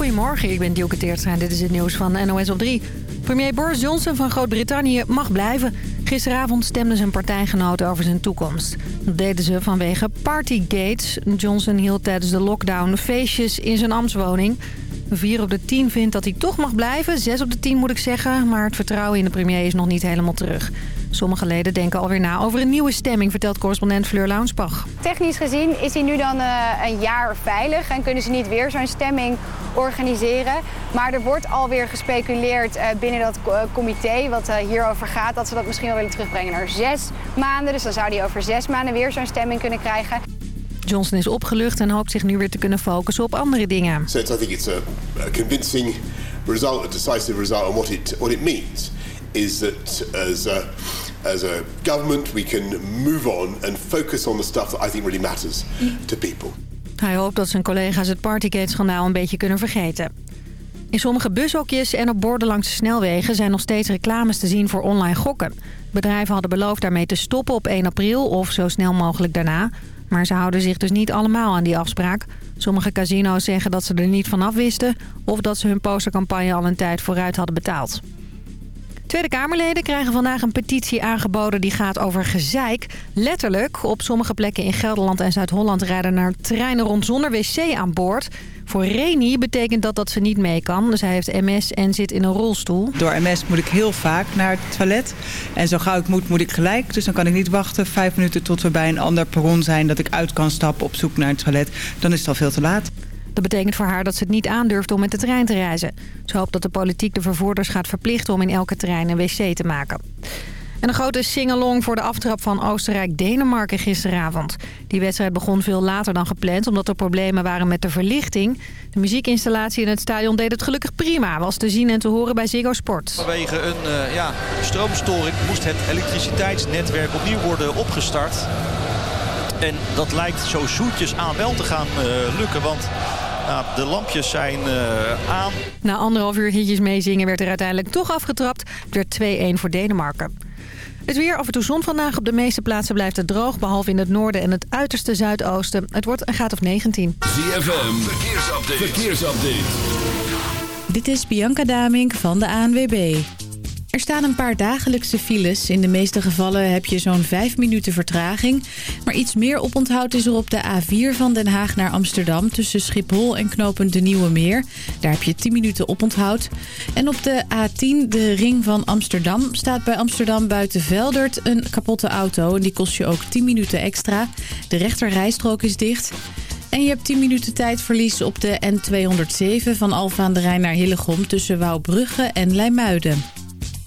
Goedemorgen, ik ben Dielke Teertstra en dit is het nieuws van NOS op 3. Premier Boris Johnson van Groot-Brittannië mag blijven. Gisteravond stemden zijn partijgenoten over zijn toekomst. Dat deden ze vanwege partygates. Johnson hield tijdens de lockdown feestjes in zijn ambtswoning. Vier op de tien vindt dat hij toch mag blijven. Zes op de tien moet ik zeggen. Maar het vertrouwen in de premier is nog niet helemaal terug. Sommige leden denken alweer na over een nieuwe stemming, vertelt correspondent Fleur Launsbach. Technisch gezien is hij nu dan uh, een jaar veilig en kunnen ze niet weer zo'n stemming organiseren. Maar er wordt alweer gespeculeerd uh, binnen dat uh, comité wat hierover gaat... dat ze dat misschien wel willen terugbrengen naar zes maanden. Dus dan zou hij over zes maanden weer zo'n stemming kunnen krijgen. Johnson is opgelucht en hoopt zich nu weer te kunnen focussen op andere dingen. So I think it's a, a convincing result, a decisive result, and what it what it means is that as a, as a government we can move on and focus on the stuff that I think really matters to people. Hij hoopt dat zijn collega's het Partygate-schandaal een beetje kunnen vergeten. In sommige bushokjes en op borden langs de snelwegen zijn nog steeds reclames te zien voor online gokken. Bedrijven hadden beloofd daarmee te stoppen op 1 april of zo snel mogelijk daarna. Maar ze houden zich dus niet allemaal aan die afspraak. Sommige casino's zeggen dat ze er niet vanaf wisten... of dat ze hun postercampagne al een tijd vooruit hadden betaald. Tweede Kamerleden krijgen vandaag een petitie aangeboden die gaat over gezeik. Letterlijk, op sommige plekken in Gelderland en Zuid-Holland rijden er treinen rond zonder wc aan boord. Voor Reni betekent dat dat ze niet mee kan. Zij heeft MS en zit in een rolstoel. Door MS moet ik heel vaak naar het toilet. En zo gauw ik moet, moet ik gelijk. Dus dan kan ik niet wachten vijf minuten tot we bij een ander perron zijn... dat ik uit kan stappen op zoek naar het toilet. Dan is het al veel te laat. Dat betekent voor haar dat ze het niet aandurft om met de trein te reizen. Ze hoopt dat de politiek de vervoerders gaat verplichten om in elke trein een wc te maken. En een grote singalong voor de aftrap van Oostenrijk-Denemarken gisteravond. Die wedstrijd begon veel later dan gepland omdat er problemen waren met de verlichting. De muziekinstallatie in het stadion deed het gelukkig prima. Was te zien en te horen bij Ziggo Sport. Vanwege een uh, ja, stroomstoring moest het elektriciteitsnetwerk opnieuw worden opgestart. En dat lijkt zo zoetjes aan wel te gaan uh, lukken, want nou, de lampjes zijn uh, aan. Na anderhalf uur hitjes meezingen werd er uiteindelijk toch afgetrapt. Het werd 2-1 voor Denemarken. Het weer af en toe zon vandaag. Op de meeste plaatsen blijft het droog, behalve in het noorden en het uiterste zuidoosten. Het wordt een graad of 19. ZFM, verkeersupdate. verkeersupdate. Dit is Bianca Damink van de ANWB. Er staan een paar dagelijkse files. In de meeste gevallen heb je zo'n 5 minuten vertraging. Maar iets meer oponthoud is er op de A4 van Den Haag naar Amsterdam... tussen Schiphol en knooppunt De Nieuwe Meer. Daar heb je 10 minuten oponthoud. En op de A10, de ring van Amsterdam... staat bij Amsterdam buiten Veldert een kapotte auto. En die kost je ook 10 minuten extra. De rechterrijstrook is dicht... En je hebt 10 minuten tijdverlies op de N207 van Alfa aan de Rijn naar Hillegom... tussen Wouwbrugge en Leimuiden.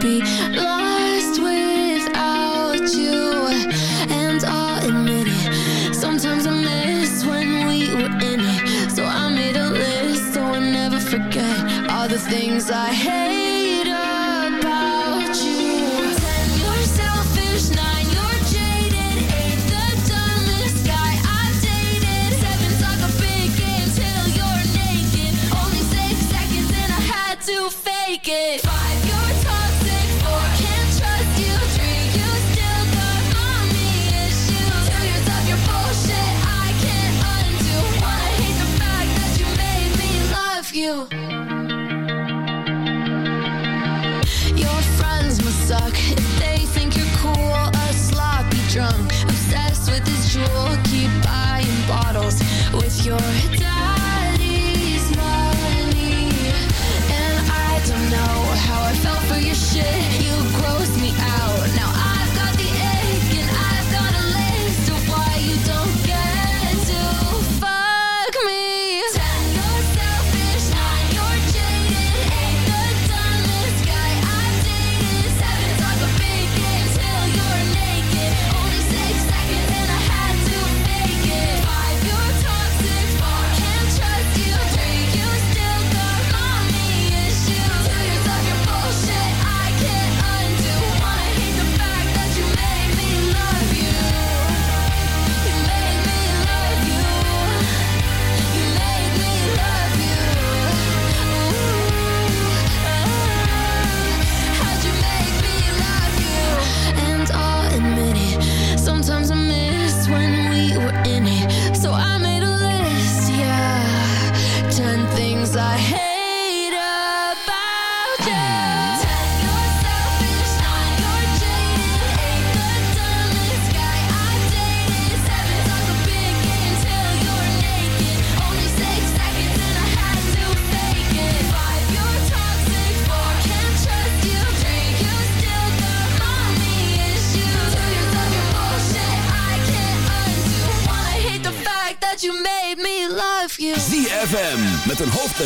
Be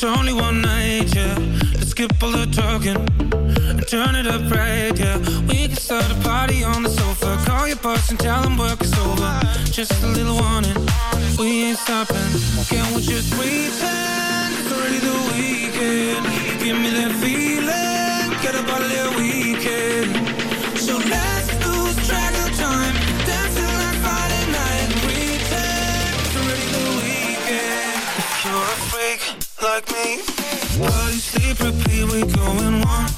it's only one night, yeah. Let's skip all the talking And turn it up right, yeah. We can start a party on the sofa. Call your boss and tell him work is over. Just a little warning. We ain't stopping. Can we just pretend It's already the weekend? Give me that feeling. Get a bottle of weekend. So let's like me. Body sleep, repeat, we going one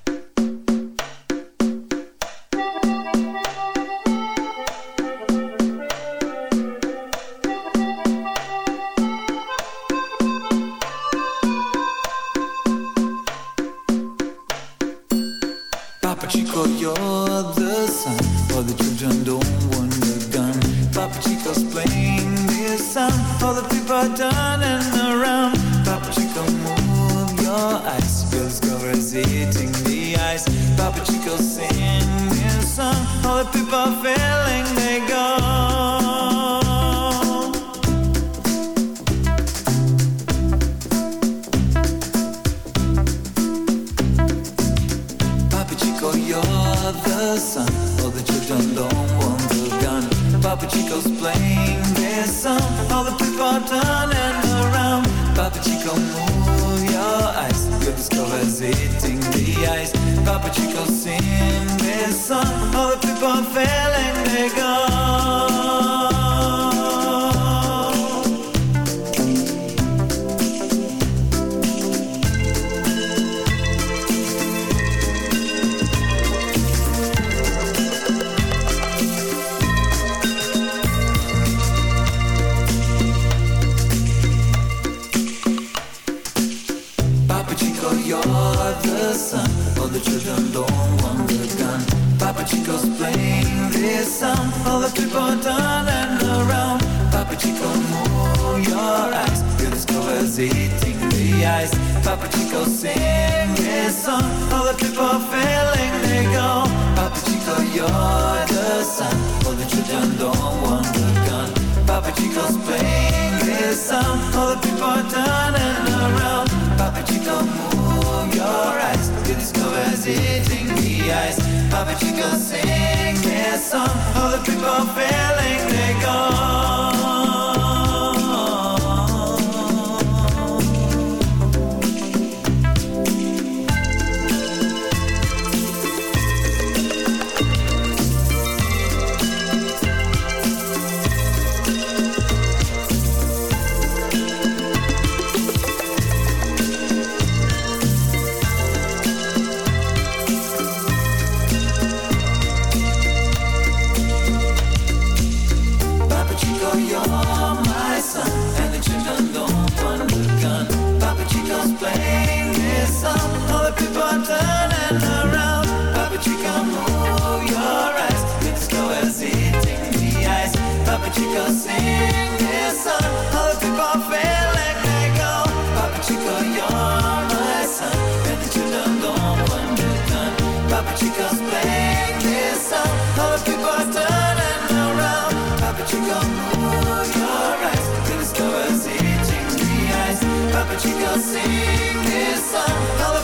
De que eu sing this.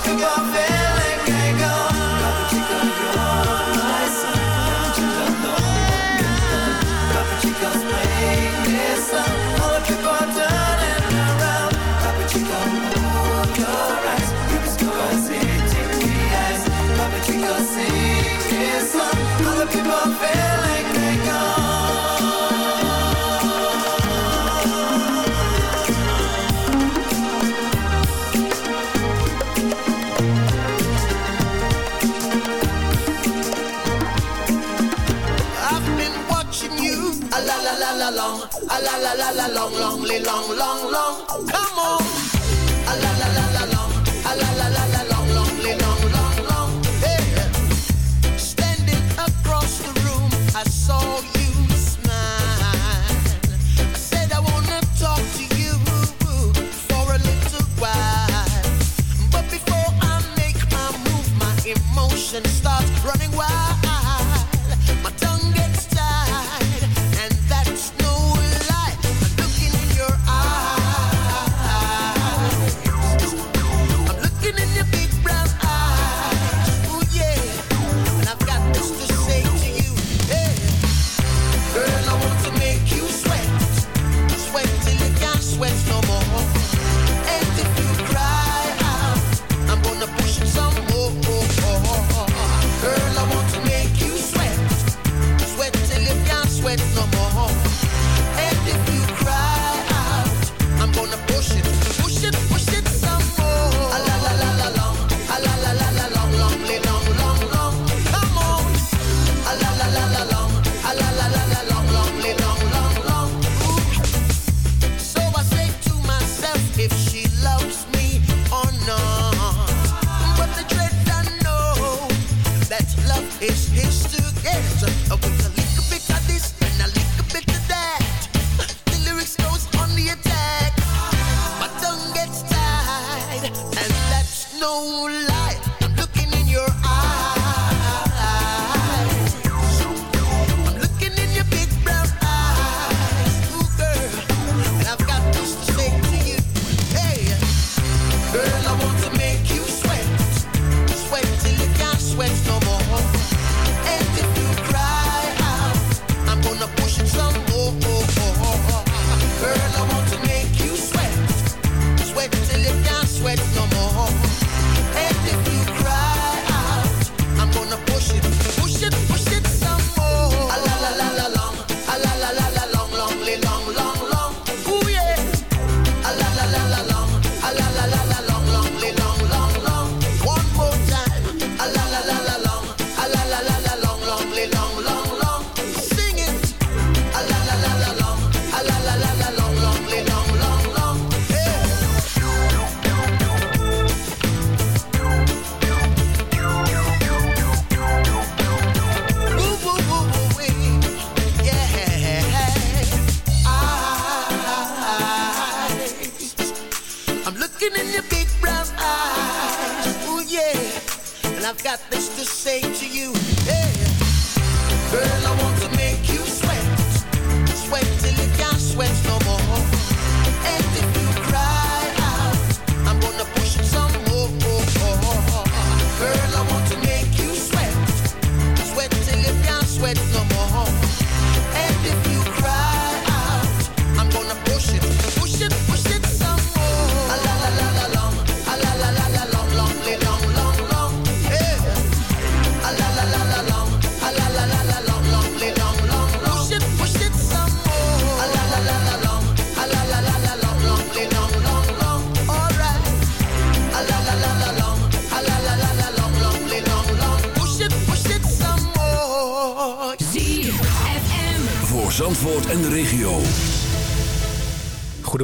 long, long, long, long, long. Come on.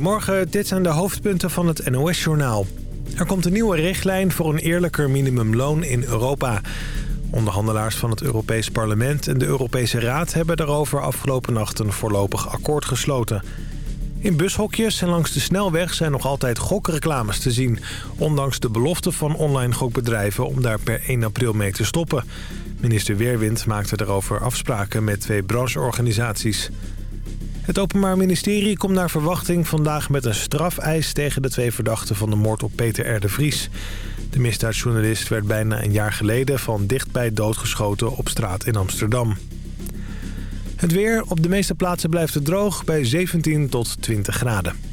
Goedemorgen, dit zijn de hoofdpunten van het NOS-journaal. Er komt een nieuwe richtlijn voor een eerlijker minimumloon in Europa. Onderhandelaars van het Europees Parlement en de Europese Raad... hebben daarover afgelopen nacht een voorlopig akkoord gesloten. In bushokjes en langs de snelweg zijn nog altijd gokreclames te zien... ondanks de belofte van online gokbedrijven om daar per 1 april mee te stoppen. Minister Weerwind maakte daarover afspraken met twee brancheorganisaties... Het Openbaar Ministerie komt naar verwachting vandaag met een strafeis... tegen de twee verdachten van de moord op Peter R. de Vries. De misdaadjournalist werd bijna een jaar geleden van dichtbij doodgeschoten op straat in Amsterdam. Het weer. Op de meeste plaatsen blijft het droog bij 17 tot 20 graden.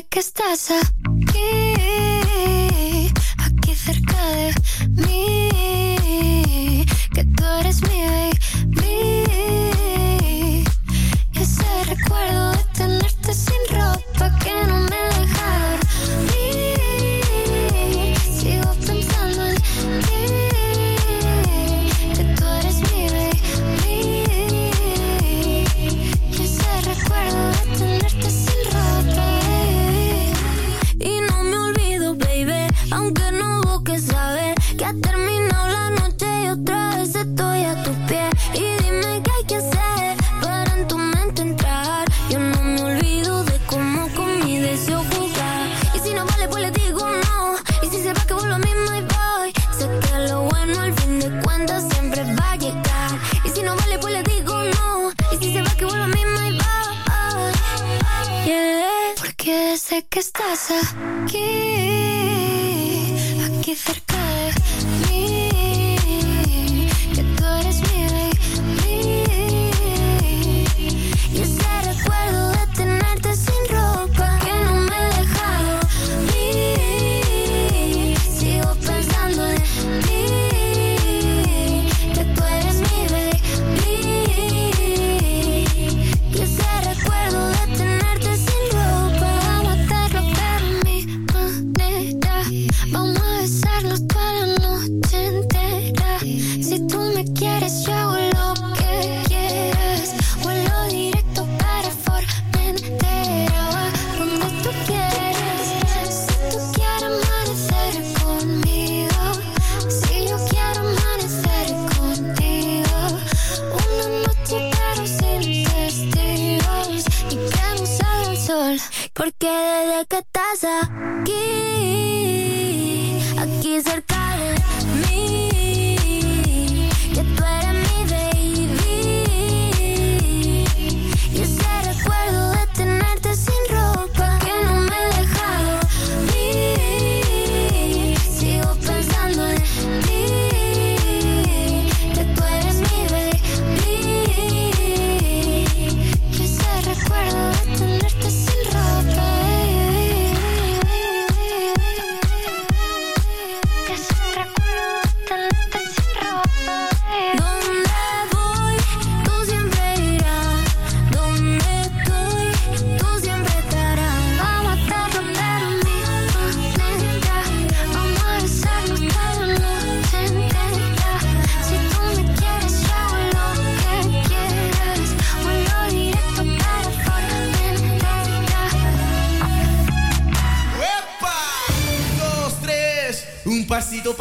Porque sé sé que estás aquí, aquí cerca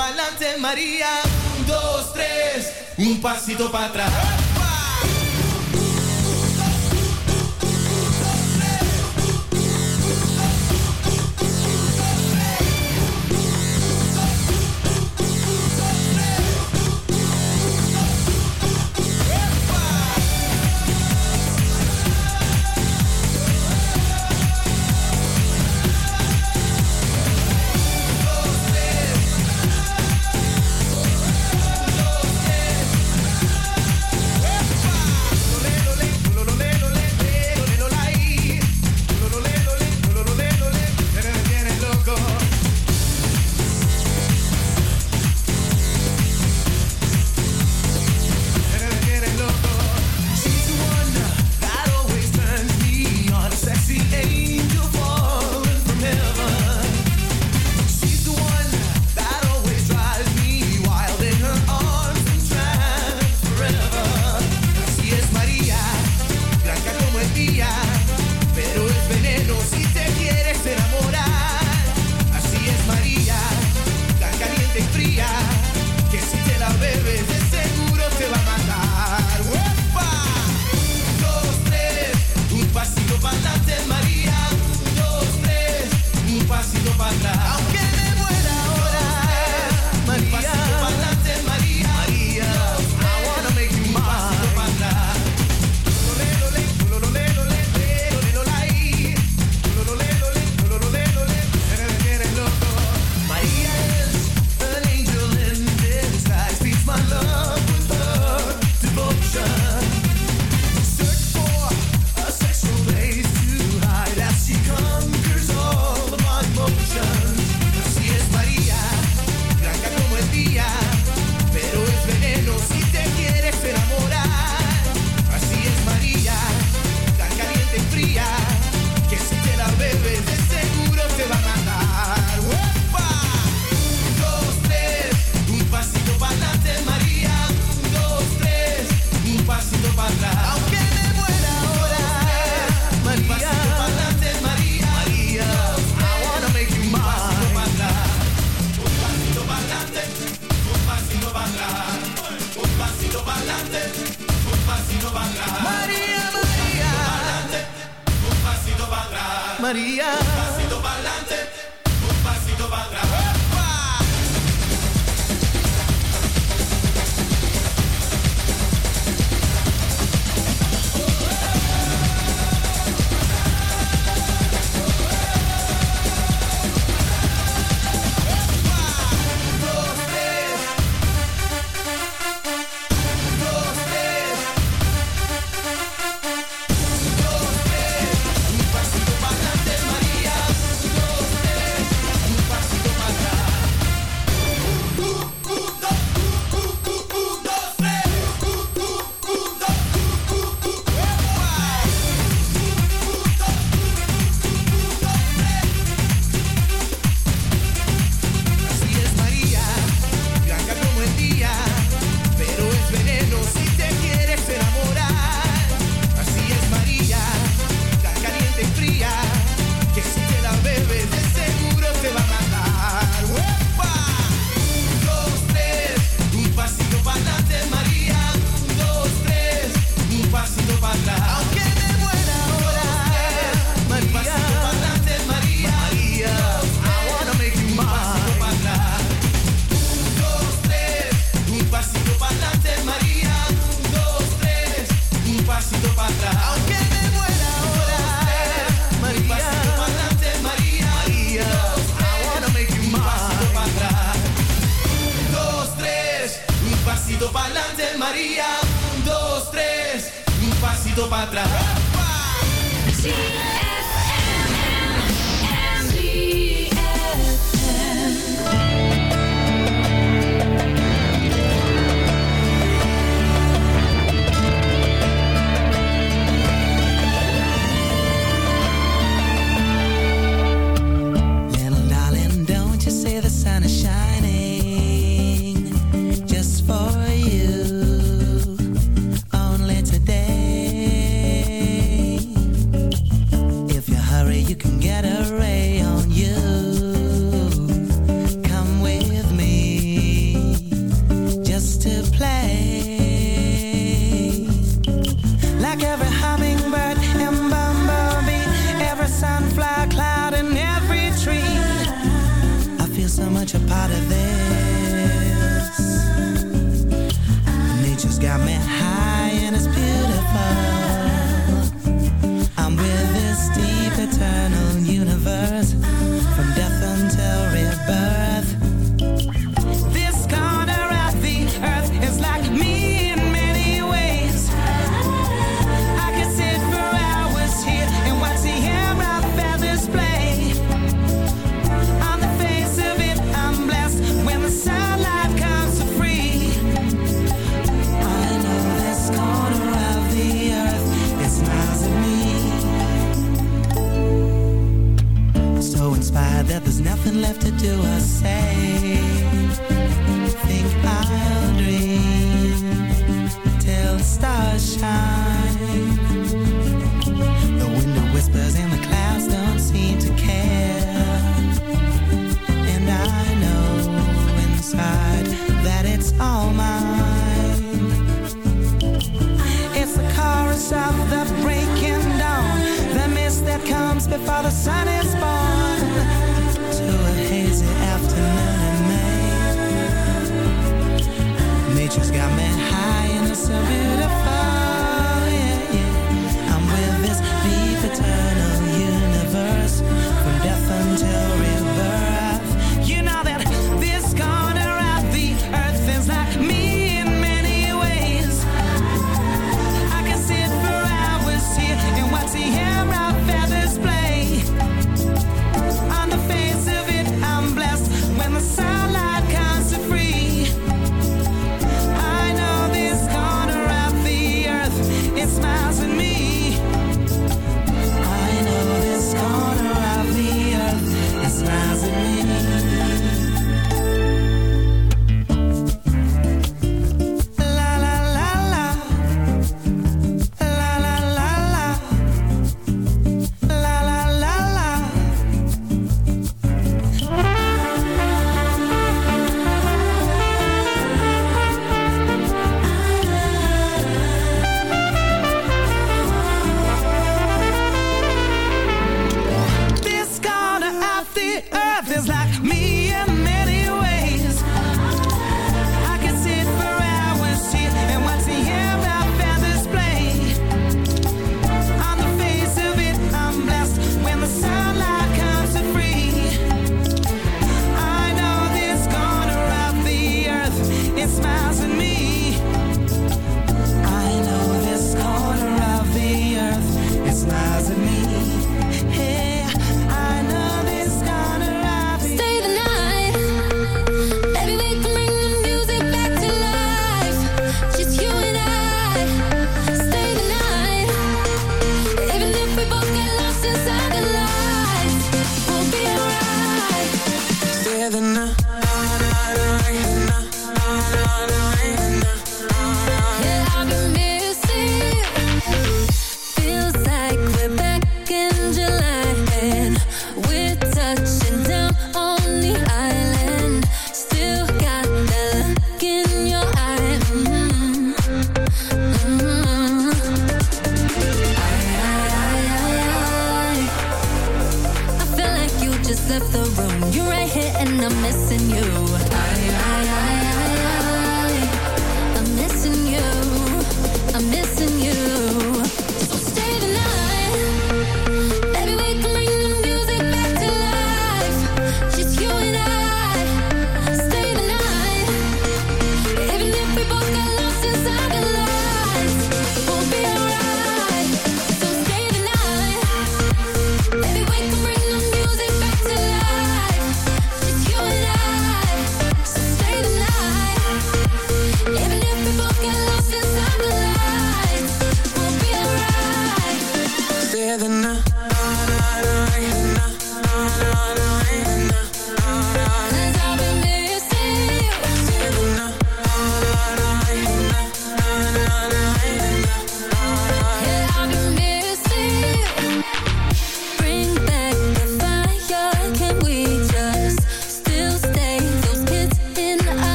adelante, María. Un, dos, tres, un pasito para atrás.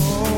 know